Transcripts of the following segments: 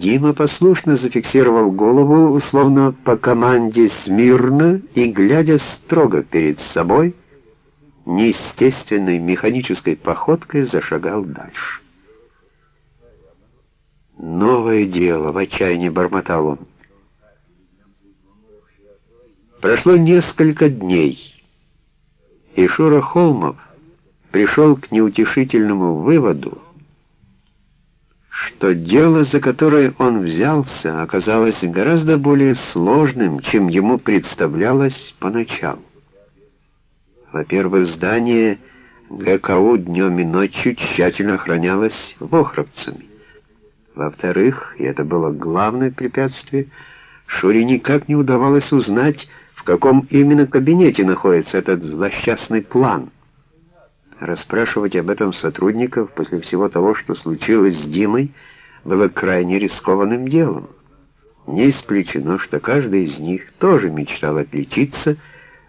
Дима послушно зафиксировал голову, условно по команде смирно и, глядя строго перед собой, неестественной механической походкой зашагал дальше. «Новое дело!» — в отчаянии бормотал он. Прошло несколько дней, и Шура Холмов пришел к неутешительному выводу, что дело, за которое он взялся, оказалось гораздо более сложным, чем ему представлялось поначалу. Во-первых, здание ГКУ днем и ночью тщательно охранялось вохровцами. Во-вторых, и это было главное препятствие, Шуре никак не удавалось узнать, в каком именно кабинете находится этот злосчастный план. Расспрашивать об этом сотрудников после всего того, что случилось с Димой, было крайне рискованным делом. Не исключено, что каждый из них тоже мечтал отличиться,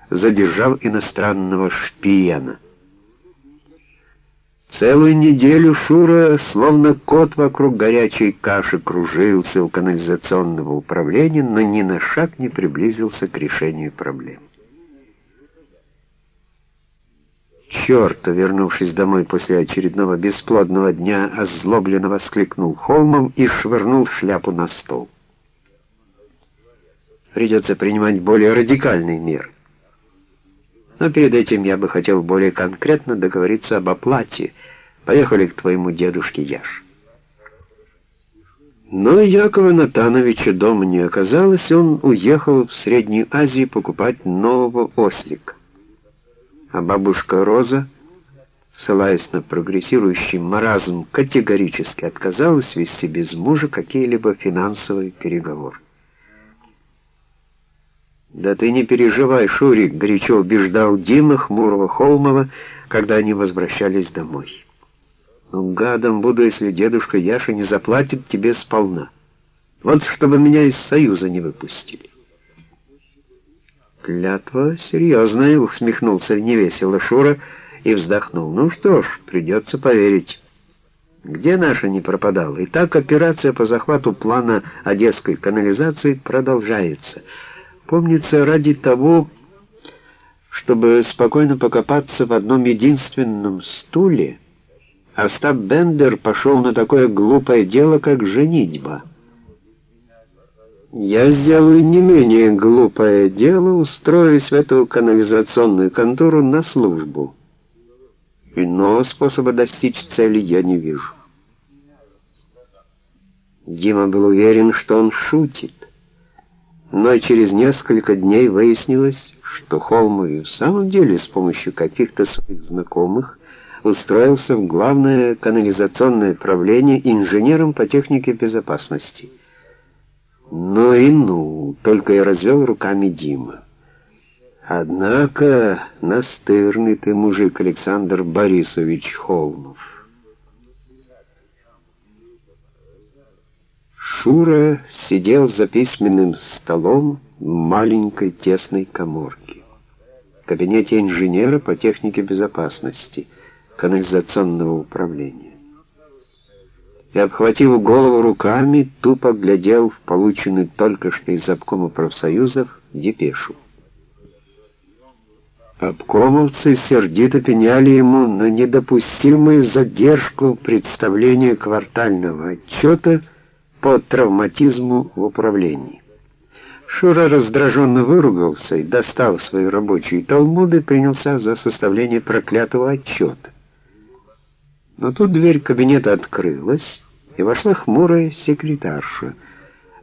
задержав иностранного шпиона. Целую неделю Шура, словно кот вокруг горячей каши, кружился у канализационного управления, но ни на шаг не приблизился к решению проблем. «Черт!» — вернувшись домой после очередного бесплодного дня, озлобленно воскликнул Холмом и швырнул шляпу на стол. «Придется принимать более радикальные меры. Но перед этим я бы хотел более конкретно договориться об оплате. Поехали к твоему дедушке Яш». Но Якова Натановича дома не оказалось, он уехал в Среднюю Азию покупать нового ослика а бабушка Роза, ссылаясь на прогрессирующий маразм, категорически отказалась вести без мужа какие-либо финансовые переговоры. «Да ты не переживай, Шурик», — горячо убеждал Дима Хмурого-Холмова, когда они возвращались домой. «Ну, гадом буду, если дедушка Яша не заплатит тебе сполна. Вот чтобы меня из Союза не выпустили». «Клятва серьезная», — усмехнулся невесело Шура и вздохнул. «Ну что ж, придется поверить. Где наша не пропадала? И так операция по захвату плана одесской канализации продолжается. Помнится, ради того, чтобы спокойно покопаться в одном единственном стуле, Остап Бендер пошел на такое глупое дело, как женитьба». Я сделаю не менее глупое дело, устроюсь в эту канализационную контору на службу. Иного способа достичь цели я не вижу. Дима был уверен, что он шутит. Но через несколько дней выяснилось, что Холмов в самом деле с помощью каких-то своих знакомых устроился в главное канализационное правление инженером по технике безопасности — «Ну и ну!» — только и развел руками Дима. «Однако настырный ты мужик, Александр Борисович Холмов». Шура сидел за письменным столом в маленькой тесной коморке. В кабинете инженера по технике безопасности, канализационного управления и, обхватив голову руками, тупо глядел в полученную только что из обкома профсоюзов депешу. Обкомовцы сердито пеняли ему на недопустимую задержку представления квартального отчета по травматизму в управлении. Шура раздраженно выругался и, достав свои рабочие талмуды, принялся за составление проклятого отчета. Но тут дверь кабинета открылась, и вошла хмурая секретарша.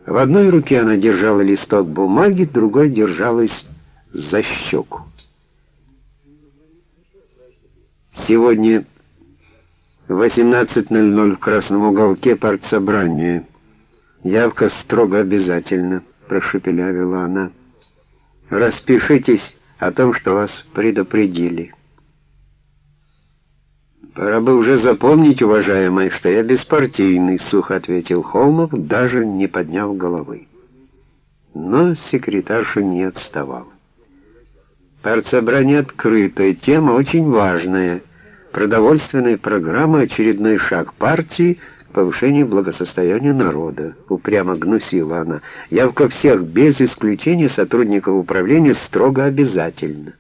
В одной руке она держала листок бумаги, другой держалась за щеку. Сегодня в 18.00 в красном уголке партсобрания. Явка строго обязательно, прошепелявила она. Распишитесь о том, что вас предупредили. «Пора бы уже запомнить, уважаемый, что я беспартийный», — сухо ответил Холмов, даже не подняв головы. Но секретарша не отставала. Партсобрание открытая, тема очень важная. Продовольственная программа — очередной шаг партии повышение благосостояния народа, упрямо гнусила она. Явка всех, без исключения сотрудников управления, строго обязательна.